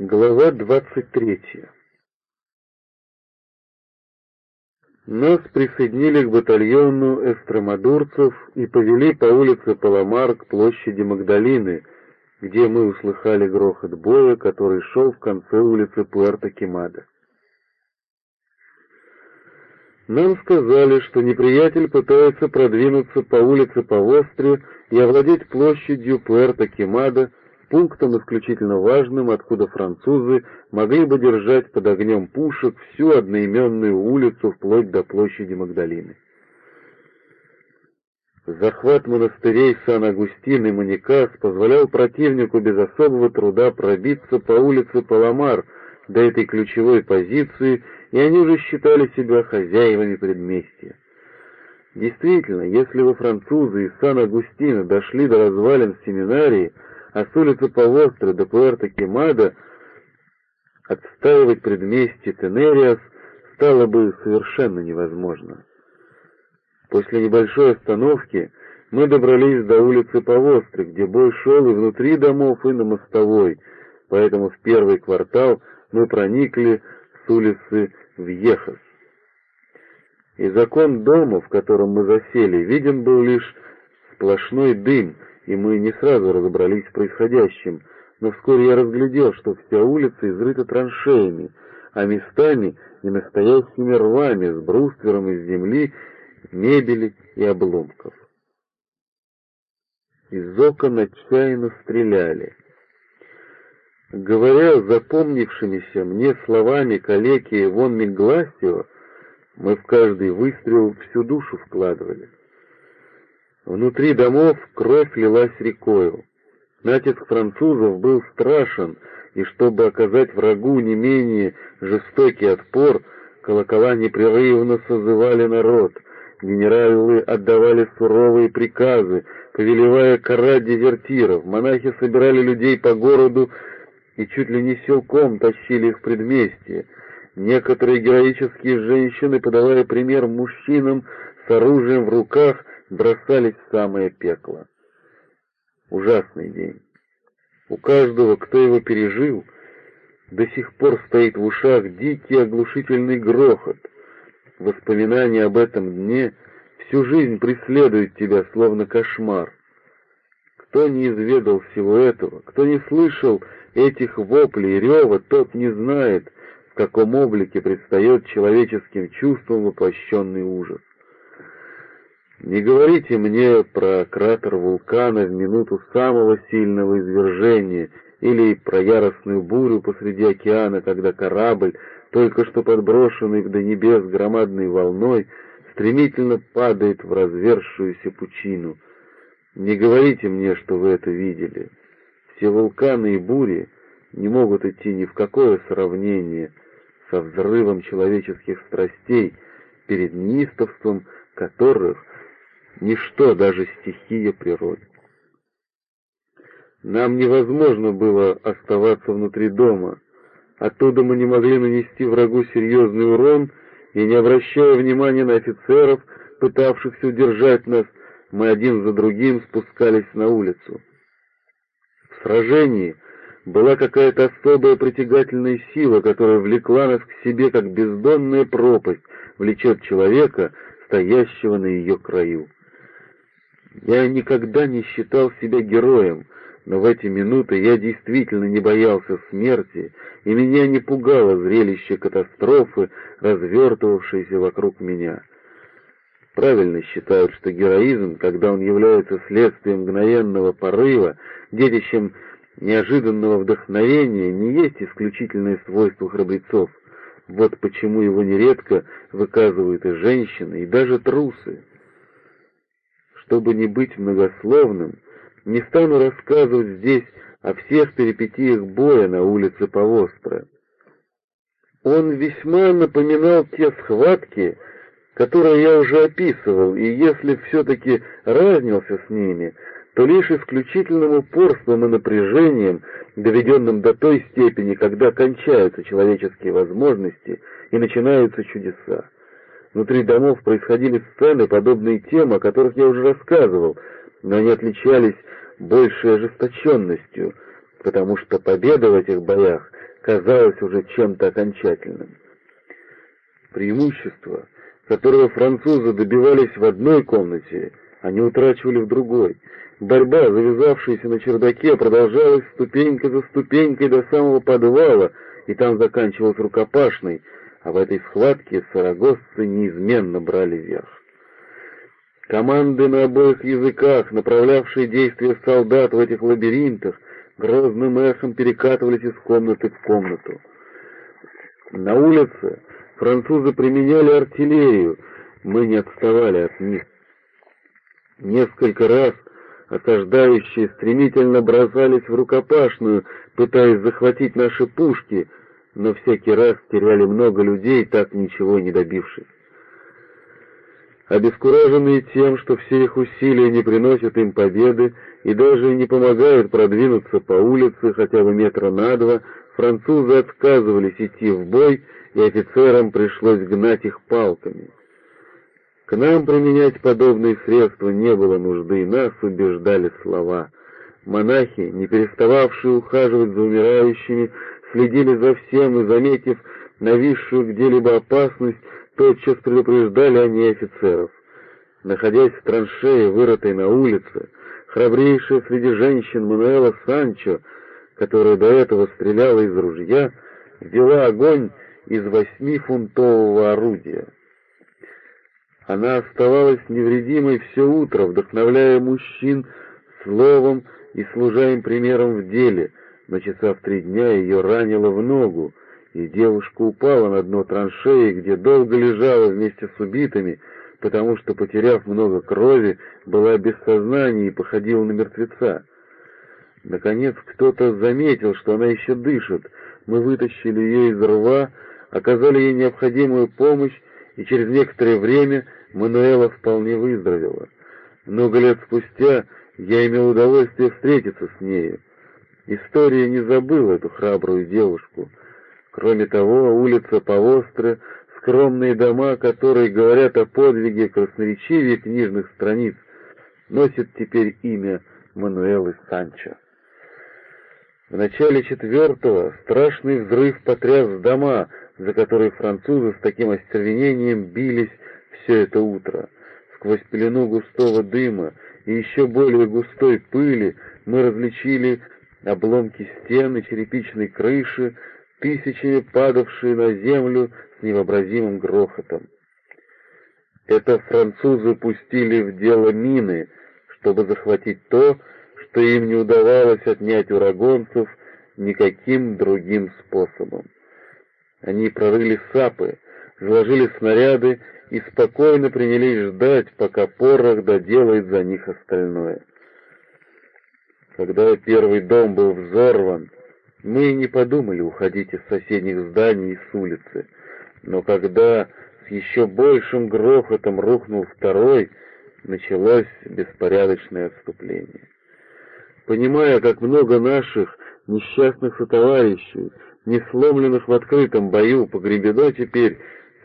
Глава 23 Нас присоединили к батальону эстромадурцев и повели по улице Паламар к площади Магдалины, где мы услыхали грохот боя, который шел в конце улицы Пуэрто-Кемада. Нам сказали, что неприятель пытается продвинуться по улице Павостре и овладеть площадью Пуэрто-Кемада, пунктом исключительно важным, откуда французы могли бы держать под огнем пушек всю одноименную улицу вплоть до площади Магдалины. Захват монастырей Сан-Агустин и Маникас позволял противнику без особого труда пробиться по улице Паламар до этой ключевой позиции, и они уже считали себя хозяевами предместья. Действительно, если бы французы из Сан-Агустина дошли до развалин семинарии, а с улицы Павостро до Пуэрто-Кемада отстаивать предместье Тенериас стало бы совершенно невозможно. После небольшой остановки мы добрались до улицы Павостры, где бой шел и внутри домов, и на мостовой, поэтому в первый квартал мы проникли с улицы Вьехас. И закон дома, в котором мы засели, виден был лишь сплошной дым — и мы не сразу разобрались в происходящем, но вскоре я разглядел, что вся улица изрыта траншеями, а местами и настоящими рвами с бруствером из земли, мебели и обломков. Из окон отчаянно стреляли. Говоря запомнившимися мне словами калеки Вон Мегласио, мы в каждый выстрел всю душу вкладывали. Внутри домов кровь лилась рекою. Натиск французов был страшен, и чтобы оказать врагу не менее жестокий отпор, колокола непрерывно созывали народ, генералы отдавали суровые приказы, повелевая карать дезертиров, монахи собирали людей по городу и чуть ли не силком тащили их в предместье. Некоторые героические женщины, подавая пример мужчинам с оружием в руках, бросались в самое пекло. Ужасный день. У каждого, кто его пережил, до сих пор стоит в ушах дикий оглушительный грохот. Воспоминания об этом дне всю жизнь преследуют тебя, словно кошмар. Кто не изведал всего этого, кто не слышал этих воплей и рева, тот не знает, в каком облике предстает человеческим чувством воплощенный ужас. Не говорите мне про кратер вулкана в минуту самого сильного извержения или про яростную бурю посреди океана, когда корабль, только что подброшенный до небес громадной волной, стремительно падает в развершуюся пучину. Не говорите мне, что вы это видели. Все вулканы и бури не могут идти ни в какое сравнение со взрывом человеческих страстей, перед неистовством которых ничто, даже стихия природы. Нам невозможно было оставаться внутри дома. Оттуда мы не могли нанести врагу серьезный урон, и, не обращая внимания на офицеров, пытавшихся удержать нас, мы один за другим спускались на улицу. В сражении была какая-то особая притягательная сила, которая влекла нас к себе, как бездонная пропасть влечет человека, стоящего на ее краю. Я никогда не считал себя героем, но в эти минуты я действительно не боялся смерти, и меня не пугало зрелище катастрофы, развертывавшейся вокруг меня. Правильно считают, что героизм, когда он является следствием мгновенного порыва, детищем неожиданного вдохновения, не есть исключительное свойство храбрецов. Вот почему его нередко выказывают и женщины, и даже трусы. Чтобы не быть многословным, не стану рассказывать здесь о всех перипетиях боя на улице Повостра. Он весьма напоминал те схватки, которые я уже описывал, и если все-таки разнился с ними, то лишь исключительным упорством и напряжением, доведенным до той степени, когда кончаются человеческие возможности и начинаются чудеса. Внутри домов происходили сцены, подобные тем, о которых я уже рассказывал, но они отличались большей ожесточенностью, потому что победа в этих боях казалось уже чем-то окончательным. Преимущество, которого французы добивались в одной комнате, они утрачивали в другой. Борьба, завязавшаяся на чердаке, продолжалась ступенька за ступенькой до самого подвала, и там заканчивалась рукопашной, а в этой схватке сарагосцы неизменно брали верх. Команды на обоих языках, направлявшие действия солдат в этих лабиринтах, грозным эхом перекатывались из комнаты в комнату. На улице французы применяли артиллерию, мы не отставали от них. Несколько раз осаждающие стремительно бросались в рукопашную, пытаясь захватить наши пушки, но всякий раз теряли много людей, так ничего не добившись. Обескураженные тем, что все их усилия не приносят им победы и даже не помогают продвинуться по улице хотя бы метра на два, французы отказывались идти в бой, и офицерам пришлось гнать их палками. К нам применять подобные средства не было нужды, нас убеждали слова. Монахи, не перестававшие ухаживать за умирающими, следили за всем и, заметив нависшую где-либо опасность, тотчас предупреждали они офицеров. Находясь в траншее, вырытой на улице, храбрейшая среди женщин Мануэла Санчо, которая до этого стреляла из ружья, ввела огонь из восьмифунтового орудия. Она оставалась невредимой все утро, вдохновляя мужчин словом и служа им примером в деле, но часа в три дня ее ранило в ногу, и девушка упала на дно траншеи, где долго лежала вместе с убитыми, потому что, потеряв много крови, была без сознания и походила на мертвеца. Наконец кто-то заметил, что она еще дышит. Мы вытащили ее из рва, оказали ей необходимую помощь, и через некоторое время Мануэла вполне выздоровела. Много лет спустя я имел удовольствие встретиться с нею. История не забыла эту храбрую девушку. Кроме того, улица Повостра, скромные дома, которые говорят о подвиге красноречивее книжных страниц, носят теперь имя Мануэлы Санчо. В начале четвертого страшный взрыв потряс дома, за которые французы с таким остервенением бились все это утро. Сквозь пелену густого дыма и еще более густой пыли мы различили обломки стены, черепичной крыши, тысячами падавшие на землю с невообразимым грохотом. Это французы пустили в дело мины, чтобы захватить то, что им не удавалось отнять у рагонцев никаким другим способом. Они прорыли сапы, заложили снаряды и спокойно принялись ждать, пока порох доделает за них остальное. Когда первый дом был взорван, мы не подумали уходить из соседних зданий и с улицы, но когда с еще большим грохотом рухнул второй, началось беспорядочное отступление. Понимая, как много наших несчастных сотоварищей, не сломленных в открытом бою, погребено теперь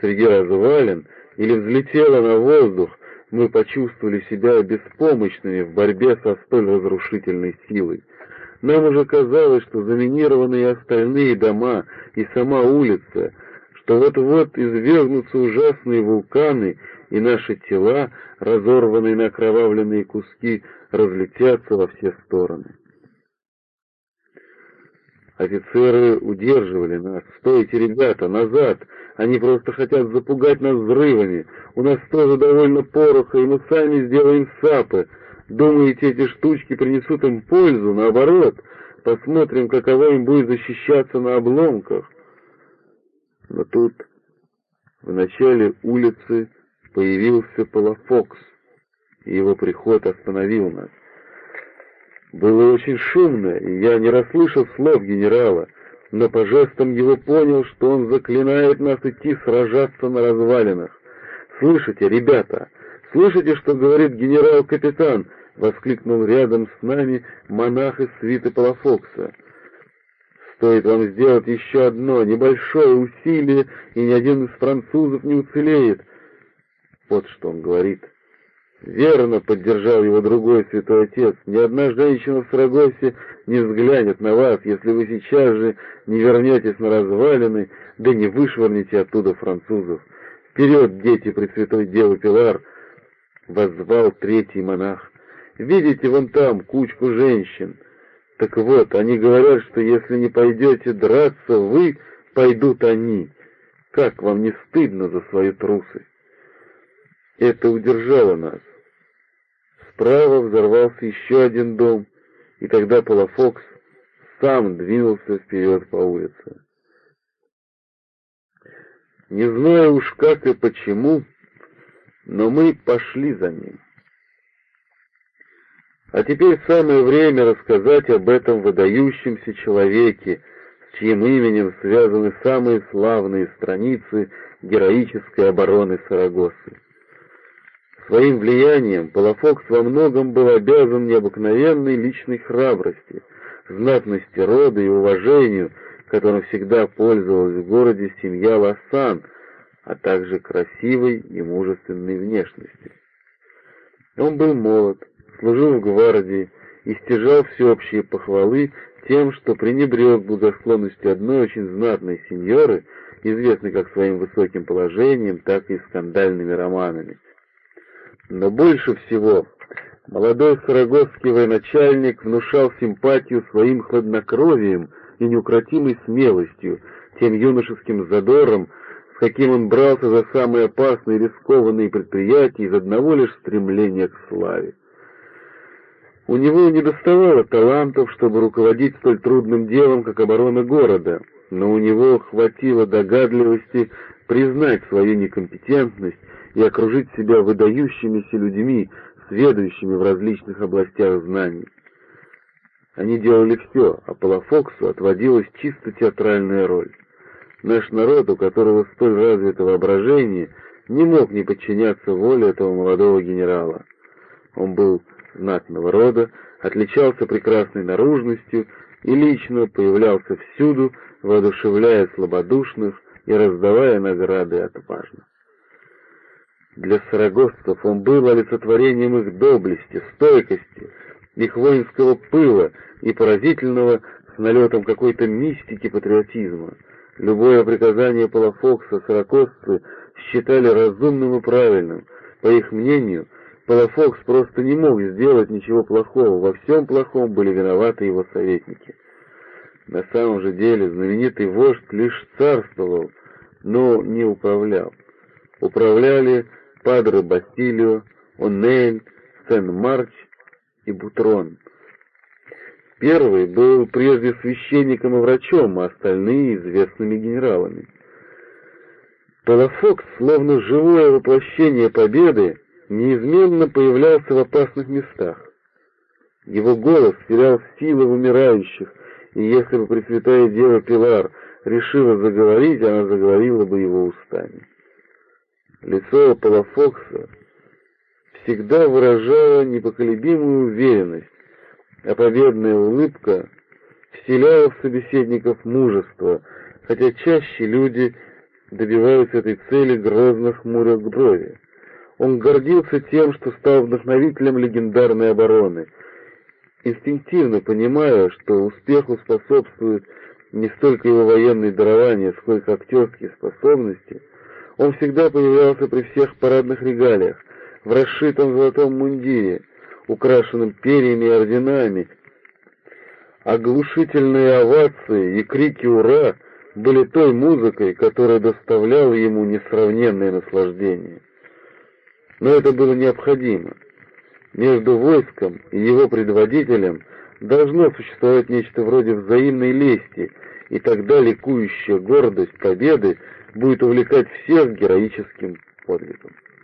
среди развалин, или взлетела на воздух, мы почувствовали себя беспомощными в борьбе со столь разрушительной силой. Нам уже казалось, что заминированные остальные дома и сама улица, что вот-вот извергнутся ужасные вулканы, и наши тела, разорванные на окровавленные куски, разлетятся во все стороны. Офицеры удерживали нас. «Стойте, ребята, назад! Они просто хотят запугать нас взрывами. У нас тоже довольно пороха, и мы сами сделаем сапы. Думаете, эти штучки принесут им пользу? Наоборот, посмотрим, каково им будет защищаться на обломках». Но тут в начале улицы появился Палафокс, и его приход остановил нас. Было очень шумно, и я не расслышал слов генерала, но по жестам его понял, что он заклинает нас идти сражаться на развалинах. «Слышите, ребята, слышите, что говорит генерал-капитан?» — воскликнул рядом с нами монах из свиты Палафокса. «Стоит вам сделать еще одно небольшое усилие, и ни один из французов не уцелеет». Вот что он говорит. Верно поддержал его другой святой отец. Ни одна женщина в Сарагосе не взглянет на вас, если вы сейчас же не вернетесь на развалины, да не вышвырнете оттуда французов. Вперед, дети Пресвятой Девы Пилар! Воззвал третий монах. Видите вон там кучку женщин. Так вот, они говорят, что если не пойдете драться вы, пойдут они. Как вам не стыдно за свои трусы? Это удержало нас. Справа взорвался еще один дом, и тогда Палафокс сам двинулся вперед по улице. Не знаю уж как и почему, но мы пошли за ним. А теперь самое время рассказать об этом выдающемся человеке, с чьим именем связаны самые славные страницы героической обороны Сарагосы. Своим влиянием Палафокс во многом был обязан необыкновенной личной храбрости, знатности рода и уважению, которым всегда пользовалась в городе семья Ласан, а также красивой и мужественной внешности. Он был молод, служил в гвардии и стяжал всеобщие похвалы тем, что пренебрег благосклонностью одной очень знатной сеньоры, известной как своим высоким положением, так и скандальными романами. Но больше всего молодой сарагосский военачальник внушал симпатию своим хладнокровием и неукротимой смелостью, тем юношеским задором, с каким он брался за самые опасные и рискованные предприятия из одного лишь стремления к славе. У него не доставало талантов, чтобы руководить столь трудным делом, как оборона города, но у него хватило догадливости признать свою некомпетентность и окружить себя выдающимися людьми, сведущими в различных областях знаний. Они делали все, а Палафоксу отводилась чисто театральная роль. Наш народ, у которого столь развито воображение, не мог не подчиняться воле этого молодого генерала. Он был знатного рода, отличался прекрасной наружностью и лично появлялся всюду, воодушевляя слабодушных и раздавая награды отважно. Для сарагоссов он был олицетворением их доблести, стойкости, их воинского пыла и поразительного с налетом какой-то мистики патриотизма. Любое приказание Палафокса сорокосцы считали разумным и правильным. По их мнению, Палафокс просто не мог сделать ничего плохого, во всем плохом были виноваты его советники. На самом же деле знаменитый вождь лишь царствовал, но не управлял. Управляли Падре Бастилио, Онель, Сен-Марч и Бутрон. Первый был прежде священником и врачом, а остальные — известными генералами. Палафокс, словно живое воплощение победы, неизменно появлялся в опасных местах. Его голос вселял силы в умирающих, и если бы Пресвятая Дева Пилар решила заговорить, она заговорила бы его устами. Лицо Палафокса всегда выражало непоколебимую уверенность, а победная улыбка вселяла в собеседников мужество, хотя чаще люди добиваются этой цели грозно хмуря брови. Он гордился тем, что стал вдохновителем легендарной обороны, инстинктивно понимая, что успеху способствует не столько его военные дарования, сколько актерские способности, он всегда появлялся при всех парадных регалиях, в расшитом золотом мундире, украшенном перьями и орденами. Оглушительные овации и крики «Ура!» были той музыкой, которая доставляла ему несравненное наслаждение. Но это было необходимо. Между войском и его предводителем должно существовать нечто вроде взаимной лести, и тогда ликующая гордость победы будет увлекать всех героическим подвигом.